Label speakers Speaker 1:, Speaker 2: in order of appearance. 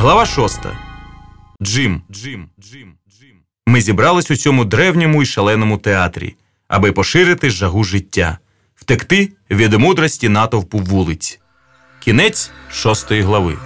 Speaker 1: Глава шоста. Джим. Джим. Джим. Джим. Ми зібрались у цьому древньому і шаленому театрі, аби поширити жагу життя, втекти від мудрості натовпу вулиць. Кінець шостої глави.